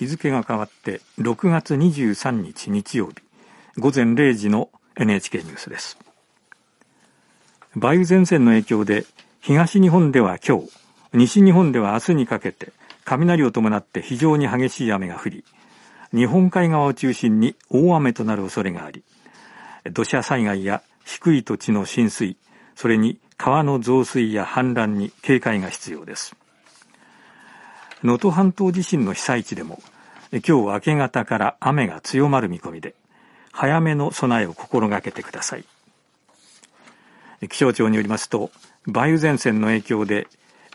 日付が変わって6月23日日曜日午前0時の NHK ニュースです。梅雨前線の影響で東日本では今日西日本では明日にかけて雷を伴って非常に激しい雨が降り日本海側を中心に大雨となる恐れがあり土砂災害や低い土地の浸水それに川の増水や氾濫に警戒が必要です。能登半島地震の被災地でも今日明け方から雨が強まる見込みで早めの備えを心がけてください。気象庁によりますと梅雨前線の影響で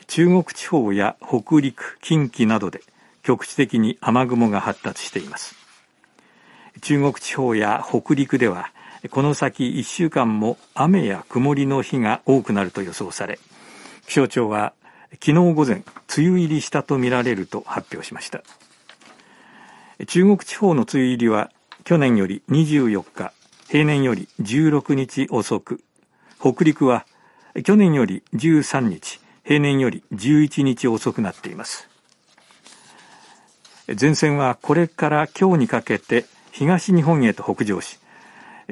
中国地方や北陸近畿などで局地的に雨雲が発達しています。中国地方や北陸ではこの先1週間も雨や曇りの日が多くなると予想され気象庁は昨日午前梅雨入りしたとみられると発表しました。中国地方の梅雨入りは去年より24日平年より16日遅く北陸は去年より13日平年より11日遅くなっています。前線はこれから今日にかけて東日本へと北上し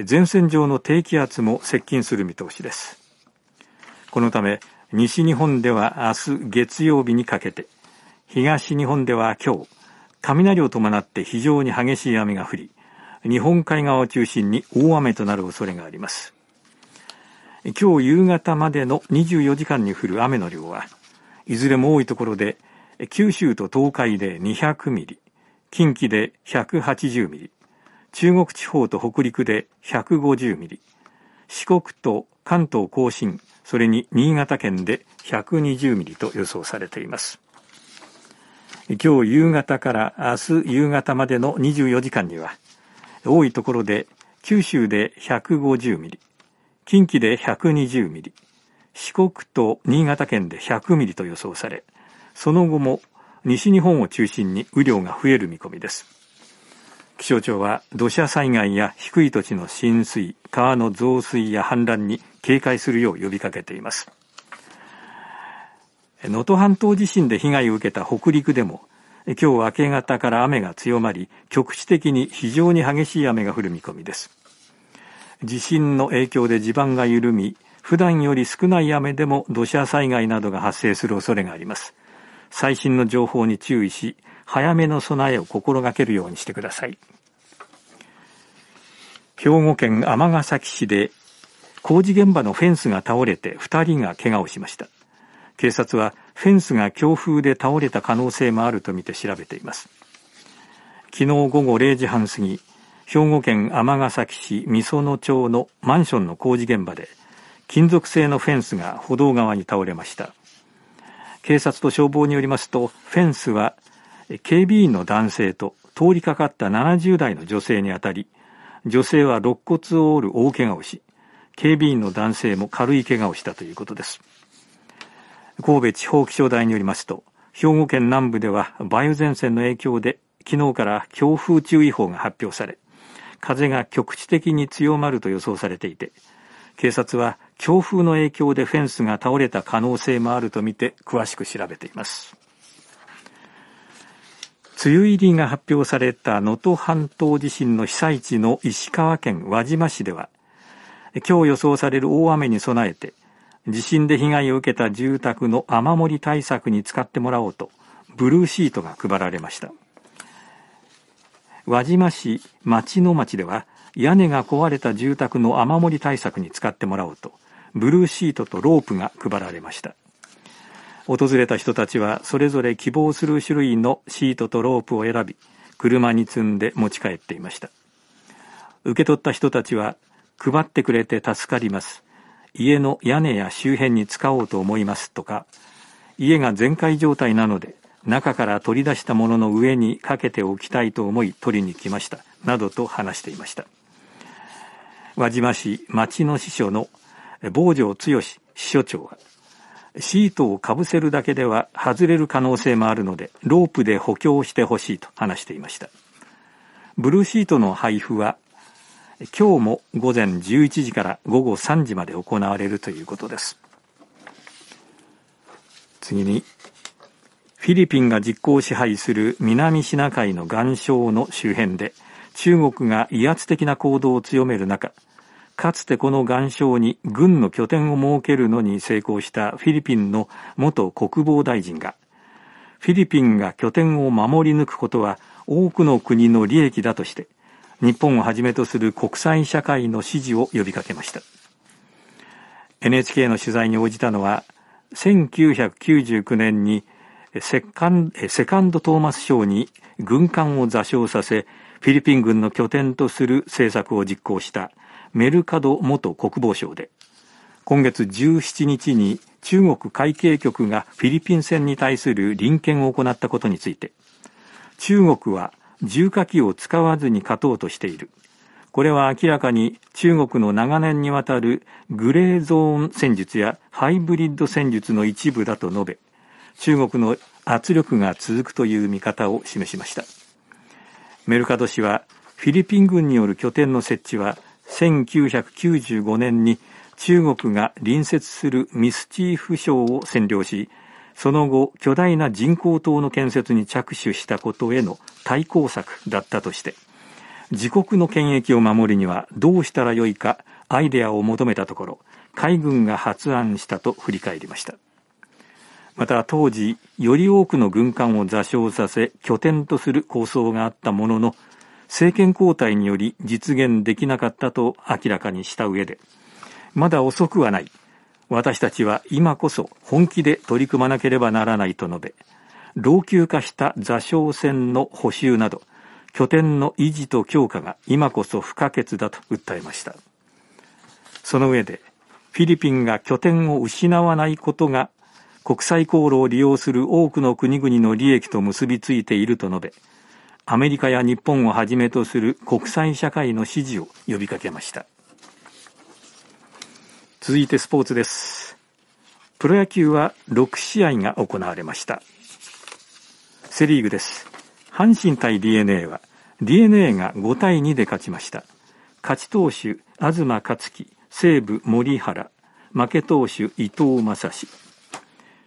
前線上の低気圧も接近する見通しです。このため西日本では明日月曜日にかけて東日本では今日雷を伴って非常に激しい雨が降り日本海側を中心に大雨となる恐れがあります。今日夕方までの24時間に降る雨の量はいずれも多いところで九州と東海で200ミリ近畿で180ミリ中国地方と北陸で150ミリ四国と関東甲信それに新潟県で120ミリと予想されています。今日夕方から明日夕方までの24時間には多いところで九州で150ミリ近畿で120ミリ四国と新潟県で100ミリと予想されその後も西日本を中心に雨量が増える見込みです。気象庁は土砂災害や低い土地の浸水川の増水や氾濫に警戒するよう呼びかけています。能登半島地震で被害を受けた北陸でも今日明け方から雨が強まり局地的に非常に激しい雨が降る見込みです。地震の影響で地盤が緩み普段より少ない雨でも土砂災害などが発生する恐れがあります。最新の情報に注意し早めの備えを心がけるようにしてください。兵庫県尼崎市で工事現場のフェンスが倒れて2人が怪我をしました。警察はフェンスが強風で倒れた可能性もあるとみて調べています。昨日午後0時半過ぎ兵庫県尼崎市美園町のマンションの工事現場で金属製のフェンスが歩道側に倒れました。警察と消防によりますとフェンスは警備員の男性と通りかかった70代の女性にあたり女性は肋骨を折る大怪我をし警備員の男性も軽い怪我をしたということです。神戸地方気象台によりますと兵庫県南部では梅雨前線の影響で昨日から強風注意報が発表され風が局地的に強まると予想されていて警察は強風の影響でフェンスが倒れた可能性もあるとみて詳しく調べています。梅雨入りが発表された能登半島地震の被災地の石川県輪島市では今日予想される大雨に備えて地震で被害を受けた住宅の雨漏り対策に使ってもらおうとブルーシートが配られました。輪島市町の町では屋根が壊れた住宅の雨漏り対策に使ってもらおうとブルーシートとロープが配られました。訪れた人たちはそれぞれ希望する種類のシートとロープを選び車に積んで持ち帰っていました。受け取った人たちは配ってくれて助かります。家の屋根や周辺に使おうと思いますとか。家が全壊状態なので中から取り出したものの上にかけておきたいと思い取りに来ました。などと話していました。輪島市町の師匠の坊城剛支所長はシートをかぶせるだけでは外れる可能性もあるのでロープで補強してほしいと話していました。ブルーシートの配布は今日も午前11時から午後3時まで行われるということです。次にフィリピンが実効支配する南シナ海の岩礁の周辺で中国が威圧的な行動を強める中、かつてこの岩礁に軍の拠点を設けるのに成功したフィリピンの元国防大臣が、フィリピンが拠点を守り抜くことは多くの国の利益だとして、日本をはじめとする国際社会の支持を呼びかけました。NHK の取材に応じたのは、1999年にセカンセカンド・トーマス賞に軍艦を座礁させ、フィリピン軍の拠点とする政策を実行したメルカド元国防相で、今月17日に中国海警局がフィリピン船に対する臨検を行ったことについて、中国は重火器を使わずに勝とうとしている。これは明らかに中国の長年にわたるグレーゾーン戦術やハイブリッド戦術の一部だと述べ、中国の圧力が続くという見方を示しました。メルカド氏は、フィリピン軍による拠点の設置は、1995年に中国が隣接するミスチーフ省を占領し、その後、巨大な人工島の建設に着手したことへの対抗策だったとして、自国の権益を守りにはどうしたらよいかアイデアを求めたところ、海軍が発案したと振り返りました。また当時、より多くの軍艦を座礁させ拠点とする構想があったものの、政権交代により実現できなかったと明らかにした上で、まだ遅くはない。私たちは今こそ本気で取り組まなければならないと述べ、老朽化した座礁船の補修など、拠点の維持と強化が今こそ不可欠だと訴えました。その上で、フィリピンが拠点を失わないことが国際航路を利用する多くの国々の利益と結びついていると述べ、アメリカや日本をはじめとする国際社会の支持を呼びかけました。続いてスポーツです。プロ野球は6試合が行われました。セリーグです。阪神対 DNA は DNA が5対2で勝ちました。勝ち投手、東克樹、西武森原、負け投手、伊藤正史。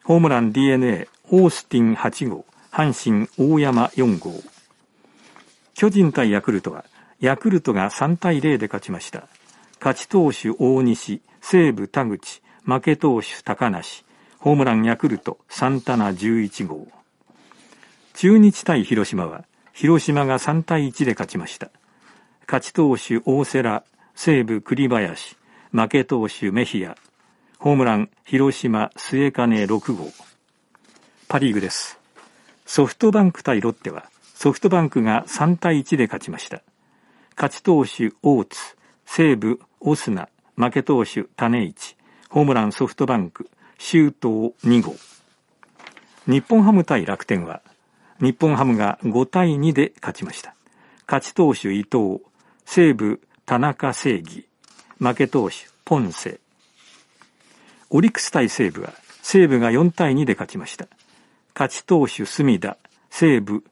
ホームラン DNA、オースティン8号、阪神大山4号。巨人対ヤクルトは、ヤクルトが3対0で勝ちました。勝ち投手大西、西武田口、負け投手高梨、ホームランヤクルトサンタナ11号。中日対広島は、広島が3対1で勝ちました。勝ち投手大瀬良、西武栗林、負け投手メヒア、ホームラン、広島、末金6号。パリーグです。ソフトバンク対ロッテは、ソフトバンクが3対1で勝ちました。勝ち投手、大津、西武、オスナ、負け投手、種市、ホームランソフトバンク、周東2号。日本ハム対楽天は、日本ハムが5対2で勝ちました。勝ち投手伊藤、西武田中正義、負け投手ポンセ、オリックス対西武は、西武が4対2で勝ちました。勝ち投手隅田、西武、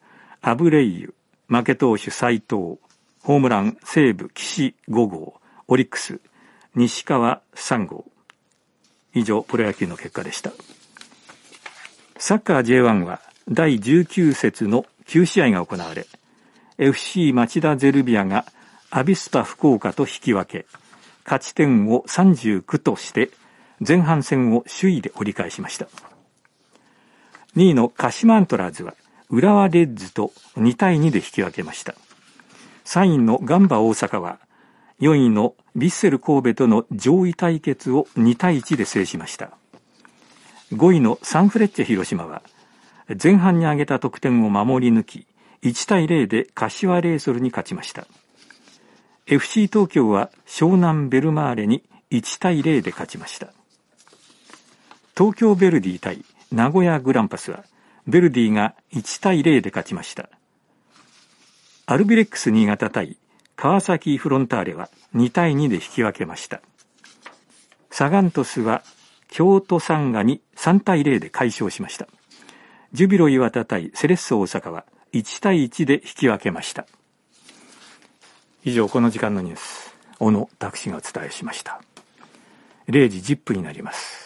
アブレイユ、負け投手斎藤、ホームラン西武岸5号、オリックス、西川3号。以上、プロ野球の結果でした。サッカー J1 は第19節の9試合が行われ、FC 町田ゼルビアがアビスパ福岡と引き分け、勝ち点を39として前半戦を首位で折り返しました。2位の鹿島アントラーズは浦和レッズと2対2で引き分けました。3位のガンバ大阪は4位のヴィッセル神戸との上位対決を2対1で制しました。5位のサンフレッチェ広島は前半に挙げた得点を守り抜き1対0で柏レイソルに勝ちました。FC 東京は湘南ベルマーレに1対0で勝ちました。東京ヴェルディ対名古屋グランパスは、ヴェルディが1対0で勝ちました。アルビレックス新潟対川崎フロンターレは2対2で引き分けました。サガントスは京都サンガに3対0で快勝しました。ジュビロ磐田対セレッソ大阪は1対1で引き分けました。以上、この時間のニュース、小野拓司がお伝えしました。0時10分になります。